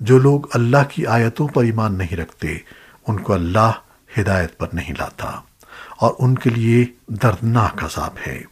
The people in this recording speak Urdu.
جو لوگ اللہ کی آیتوں پر ایمان نہیں رکھتے، ان کو اللہ ہدایت پر نہیں لاتا، اور ان کے لیے دردناک عذاب ہے۔